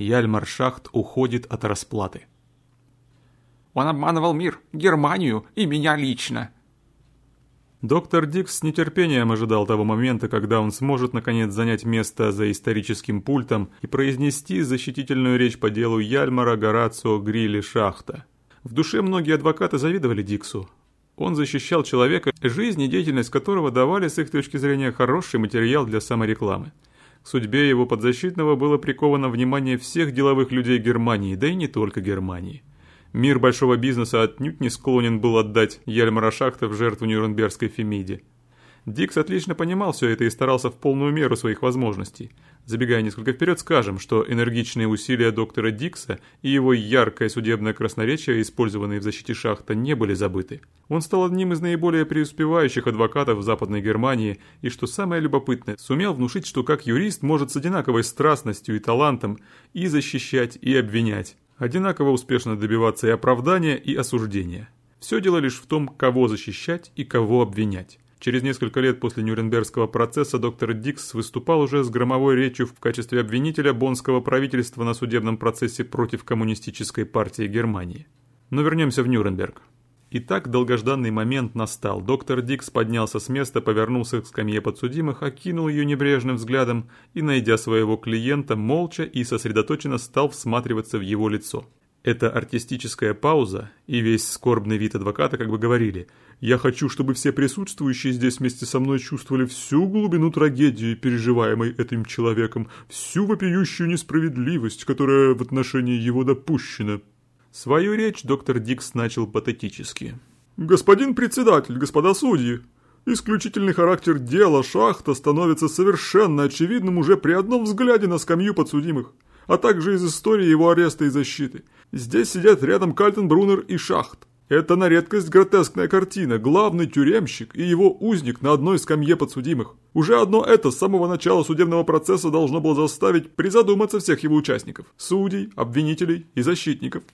Яльмар Шахт уходит от расплаты. Он обманывал мир, Германию и меня лично. Доктор Дикс с нетерпением ожидал того момента, когда он сможет наконец занять место за историческим пультом и произнести защитительную речь по делу Яльмара Горацио Грилли Шахта. В душе многие адвокаты завидовали Диксу. Он защищал человека, жизнь и деятельность которого давали с их точки зрения хороший материал для саморекламы. К судьбе его подзащитного было приковано внимание всех деловых людей Германии, да и не только Германии. Мир большого бизнеса отнюдь не склонен был отдать Яльмара Шахта в жертву Нюрнбергской Фемиде. Дикс отлично понимал все это и старался в полную меру своих возможностей. Забегая несколько вперед, скажем, что энергичные усилия доктора Дикса и его яркое судебное красноречие, использованные в защите Шахта, не были забыты. Он стал одним из наиболее преуспевающих адвокатов в Западной Германии и, что самое любопытное, сумел внушить, что как юрист может с одинаковой страстностью и талантом и защищать, и обвинять одинаково успешно добиваться и оправдания, и осуждения. Все дело лишь в том, кого защищать и кого обвинять. Через несколько лет после Нюрнбергского процесса доктор Дикс выступал уже с громовой речью в качестве обвинителя боннского правительства на судебном процессе против коммунистической партии Германии. Но вернемся в Нюрнберг. Итак, долгожданный момент настал. Доктор Дикс поднялся с места, повернулся к скамье подсудимых, окинул ее небрежным взглядом и, найдя своего клиента, молча и сосредоточенно стал всматриваться в его лицо. Эта артистическая пауза и весь скорбный вид адвоката как бы говорили «Я хочу, чтобы все присутствующие здесь вместе со мной чувствовали всю глубину трагедии, переживаемой этим человеком, всю вопиющую несправедливость, которая в отношении его допущена». Свою речь доктор Дикс начал патетически. «Господин председатель, господа судьи, исключительный характер дела шахта становится совершенно очевидным уже при одном взгляде на скамью подсудимых, а также из истории его ареста и защиты. Здесь сидят рядом Кальтенбрунер и Шахт. Это на редкость гротескная картина, главный тюремщик и его узник на одной скамье подсудимых. Уже одно это с самого начала судебного процесса должно было заставить призадуматься всех его участников, судей, обвинителей и защитников.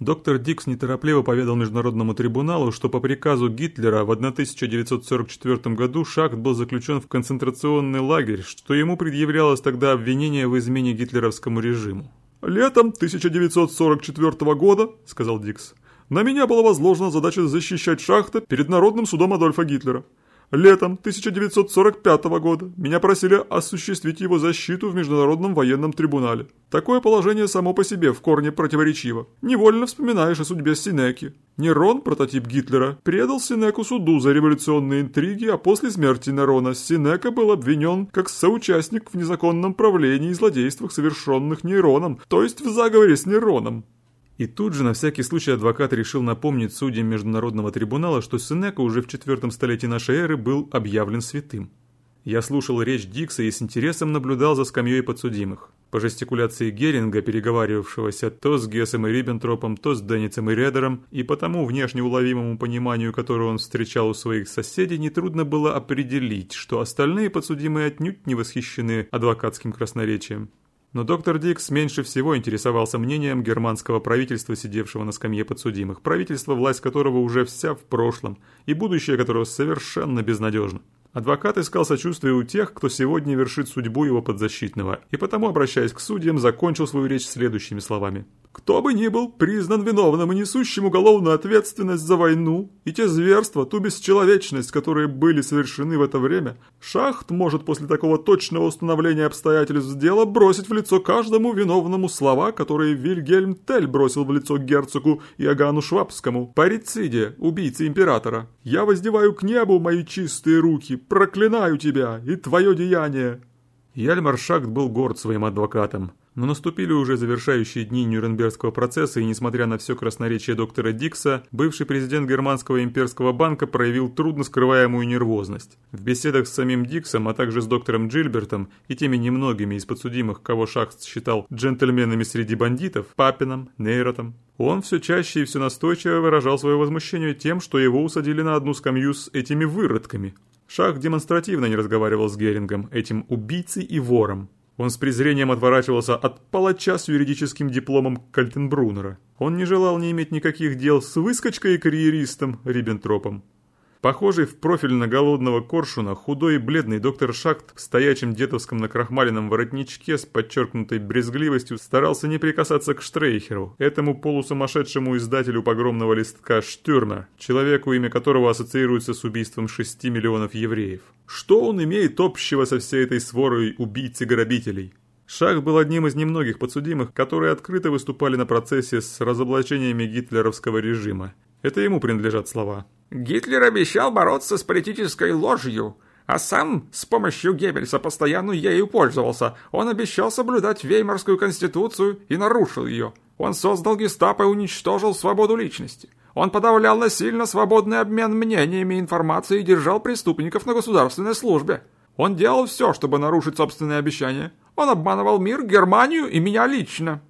Доктор Дикс неторопливо поведал Международному трибуналу, что по приказу Гитлера в 1944 году Шахт был заключен в концентрационный лагерь, что ему предъявлялось тогда обвинение в измене гитлеровскому режиму. «Летом 1944 года», — сказал Дикс, — «на меня была возложена задача защищать Шахта перед Народным судом Адольфа Гитлера. Летом 1945 года меня просили осуществить его защиту в Международном военном трибунале. Такое положение само по себе в корне противоречиво. Невольно вспоминаешь о судьбе Синеки. Нерон, прототип Гитлера, предал Синеку суду за революционные интриги, а после смерти Нерона Синека был обвинен как соучастник в незаконном правлении и злодействах, совершенных Нероном, то есть в заговоре с Нероном. И тут же на всякий случай адвокат решил напомнить судьям Международного трибунала, что Сенека уже в четвертом столетии нашей эры был объявлен святым. Я слушал речь Дикса и с интересом наблюдал за скамьей подсудимых. По жестикуляции Геринга, переговаривавшегося то с Гессом и Риббентропом, то с Денницем и Редером, и по тому внешне уловимому пониманию, которое он встречал у своих соседей, нетрудно было определить, что остальные подсудимые отнюдь не восхищены адвокатским красноречием. Но доктор Дикс меньше всего интересовался мнением германского правительства, сидевшего на скамье подсудимых, правительство, власть которого уже вся в прошлом, и будущее которого совершенно безнадежно. Адвокат искал сочувствия у тех, кто сегодня вершит судьбу его подзащитного, и потому, обращаясь к судьям, закончил свою речь следующими словами. Кто бы ни был признан виновным и несущим уголовную ответственность за войну и те зверства, ту бесчеловечность, которые были совершены в это время, Шахт может после такого точного установления обстоятельств дела бросить в лицо каждому виновному слова, которые Вильгельм Тель бросил в лицо герцогу Иоганну Швабскому, парициде, убийце императора. «Я воздеваю к небу мои чистые руки, проклинаю тебя и твое деяние». Яльмар Шахт был горд своим адвокатом. Но наступили уже завершающие дни Нюрнбергского процесса, и несмотря на все красноречие доктора Дикса, бывший президент Германского имперского банка проявил трудно скрываемую нервозность. В беседах с самим Диксом, а также с доктором Джильбертом и теми немногими из подсудимых, кого Шахт считал джентльменами среди бандитов, Папином, Нейротом, он все чаще и все настойчиво выражал свое возмущение тем, что его усадили на одну скамью с этими выродками. Шах демонстративно не разговаривал с Герингом, этим убийцей и вором. Он с презрением отворачивался от палача с юридическим дипломом Кальтенбруннера. Он не желал не иметь никаких дел с выскочкой и карьеристом Риббентропом. Похожий в профиль на голодного коршуна, худой и бледный доктор Шахт в стоячем дедовском накрахмаленном воротничке с подчеркнутой брезгливостью старался не прикасаться к Штрейхеру, этому полусумасшедшему издателю погромного листка Штюрна, человеку, имя которого ассоциируется с убийством 6 миллионов евреев. Что он имеет общего со всей этой сворой убийц и грабителей? Шах был одним из немногих подсудимых, которые открыто выступали на процессе с разоблачениями гитлеровского режима. Это ему принадлежат слова. Гитлер обещал бороться с политической ложью, а сам с помощью Геббельса постоянно ею пользовался. Он обещал соблюдать Веймарскую конституцию и нарушил ее. Он создал гестапо и уничтожил свободу личности. Он подавлял насильно свободный обмен мнениями и информацией и держал преступников на государственной службе. Он делал все, чтобы нарушить собственные обещания. Он обманывал мир, Германию и меня лично.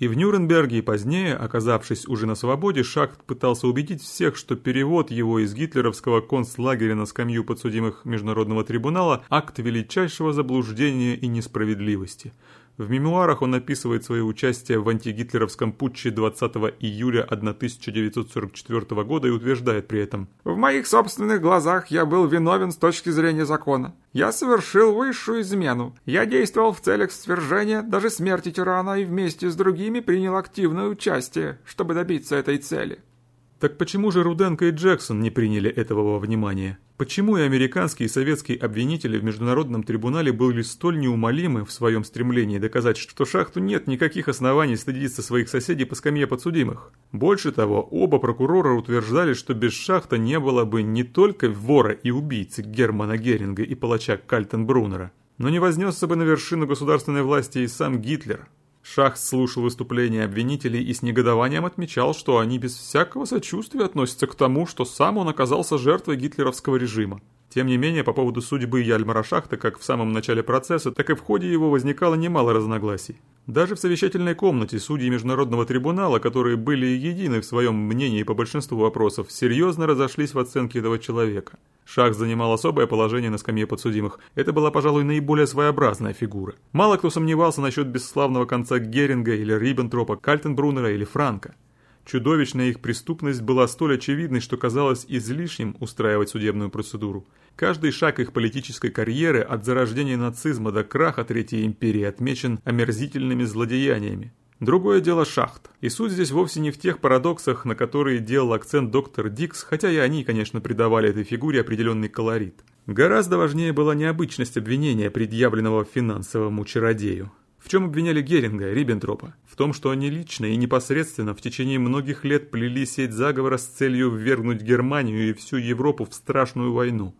И в Нюрнберге и позднее, оказавшись уже на свободе, Шахт пытался убедить всех, что перевод его из гитлеровского концлагеря на скамью подсудимых Международного трибунала – акт величайшего заблуждения и несправедливости – в мемуарах он описывает свое участие в антигитлеровском путче 20 июля 1944 года и утверждает при этом «В моих собственных глазах я был виновен с точки зрения закона. Я совершил высшую измену. Я действовал в целях свержения, даже смерти тирана и вместе с другими принял активное участие, чтобы добиться этой цели». Так почему же Руденко и Джексон не приняли этого во внимание? Почему и американские и советские обвинители в Международном трибунале были столь неумолимы в своем стремлении доказать, что Шахту нет никаких оснований стыдиться своих соседей по скамье подсудимых? Больше того, оба прокурора утверждали, что без Шахта не было бы не только вора и убийцы Германа Геринга и палача Кальтенбруннера, но не вознесся бы на вершину государственной власти и сам Гитлер – Шах слушал выступления обвинителей и с негодованием отмечал, что они без всякого сочувствия относятся к тому, что сам он оказался жертвой гитлеровского режима. Тем не менее, по поводу судьбы Яльмара Шахта как в самом начале процесса, так и в ходе его возникало немало разногласий. Даже в совещательной комнате судьи Международного трибунала, которые были едины в своем мнении по большинству вопросов, серьезно разошлись в оценке этого человека. Шах занимал особое положение на скамье подсудимых. Это была, пожалуй, наиболее своеобразная фигура. Мало кто сомневался насчет бесславного конца Геринга или Риббентропа, Кальтенбруннера или Франка. Чудовищная их преступность была столь очевидной, что казалось излишним устраивать судебную процедуру. Каждый шаг их политической карьеры от зарождения нацизма до краха Третьей империи отмечен омерзительными злодеяниями. Другое дело шахт. И суть здесь вовсе не в тех парадоксах, на которые делал акцент доктор Дикс, хотя и они, конечно, придавали этой фигуре определенный колорит. Гораздо важнее была необычность обвинения, предъявленного финансовому чародею. В чем обвиняли Геринга Риббентропа? В том, что они лично и непосредственно в течение многих лет плели сеть заговора с целью ввергнуть Германию и всю Европу в страшную войну.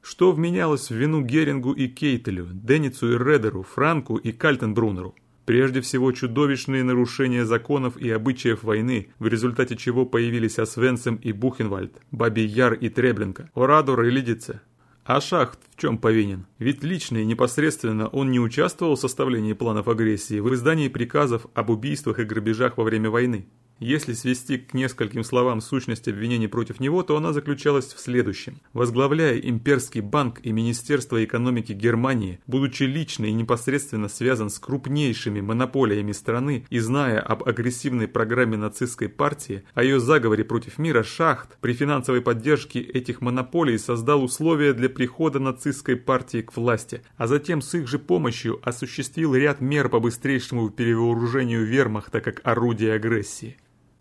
Что вменялось в вину Герингу и Кейтелю, Деницу и Редеру, Франку и Кальтенбруннеру? Прежде всего чудовищные нарушения законов и обычаев войны, в результате чего появились Освенцем и Бухенвальд, Бабий Яр и Треблинка, Орадор и Лидице, а Шахт в чем повинен? Ведь лично и непосредственно он не участвовал в составлении планов агрессии, в издании приказов об убийствах и грабежах во время войны. Если свести к нескольким словам сущность обвинений против него, то она заключалась в следующем. Возглавляя имперский банк и Министерство экономики Германии, будучи лично и непосредственно связан с крупнейшими монополиями страны и зная об агрессивной программе нацистской партии, о ее заговоре против мира, Шахт при финансовой поддержке этих монополий создал условия для прихода нацистской партии к власти, а затем с их же помощью осуществил ряд мер по быстрейшему перевооружению вермахта как орудия агрессии.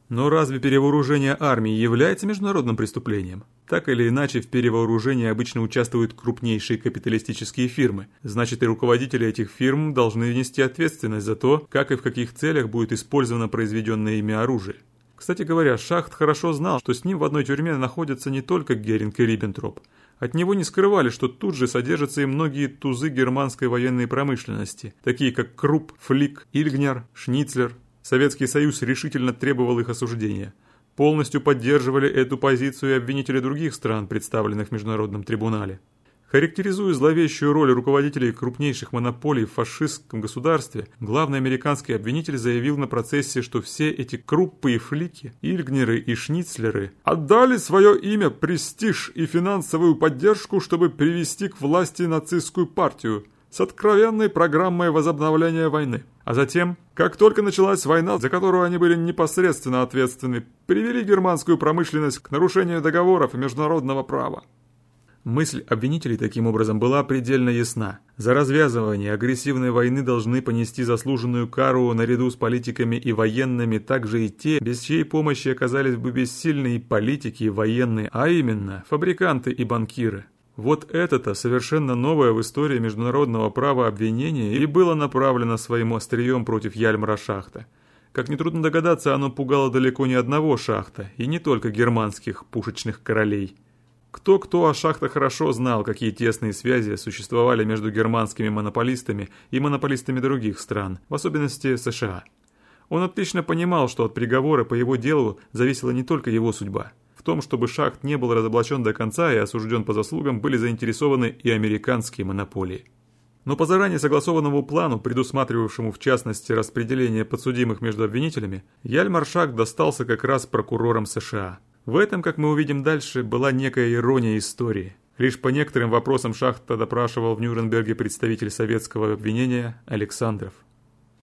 Но разве перевооружение армии является международным преступлением? Так или иначе, в перевооружении обычно участвуют крупнейшие капиталистические фирмы. Значит, и руководители этих фирм должны нести ответственность за то, как и в каких целях будет использовано произведенное ими оружие. Кстати говоря, Шахт хорошо знал, что с ним в одной тюрьме находятся не только Геринг и Риббентроп. От него не скрывали, что тут же содержатся и многие тузы германской военной промышленности, такие как Круп, Флик, Ильгнер, Шницлер, Советский Союз решительно требовал их осуждения. Полностью поддерживали эту позицию и обвинители других стран, представленных в Международном трибунале. Характеризуя зловещую роль руководителей крупнейших монополий в фашистском государстве, главный американский обвинитель заявил на процессе, что все эти круппы и флики, Ильгнеры и Шницлеры отдали свое имя, престиж и финансовую поддержку, чтобы привести к власти нацистскую партию – с откровенной программой возобновления войны. А затем, как только началась война, за которую они были непосредственно ответственны, привели германскую промышленность к нарушению договоров и международного права. Мысль обвинителей таким образом была предельно ясна. За развязывание агрессивной войны должны понести заслуженную кару наряду с политиками и военными также и те, без чьей помощи оказались бы бессильны и политики, и военные, а именно фабриканты и банкиры. Вот это-то совершенно новое в истории международного права обвинение и было направлено своим острием против Яльмара Шахта. Как нетрудно догадаться, оно пугало далеко не одного шахта, и не только германских пушечных королей. Кто-кто о шахтах хорошо знал, какие тесные связи существовали между германскими монополистами и монополистами других стран, в особенности США. Он отлично понимал, что от приговора по его делу зависела не только его судьба. Том, чтобы шахт не был разоблачен до конца и осужден по заслугам, были заинтересованы и американские монополии. Но по заранее согласованному плану, предусматривавшему в частности распределение подсудимых между обвинителями, Яльмар Шахт достался как раз прокурорам США. В этом, как мы увидим дальше, была некая ирония истории. Лишь по некоторым вопросам Шахта допрашивал в Нюрнберге представитель советского обвинения Александров.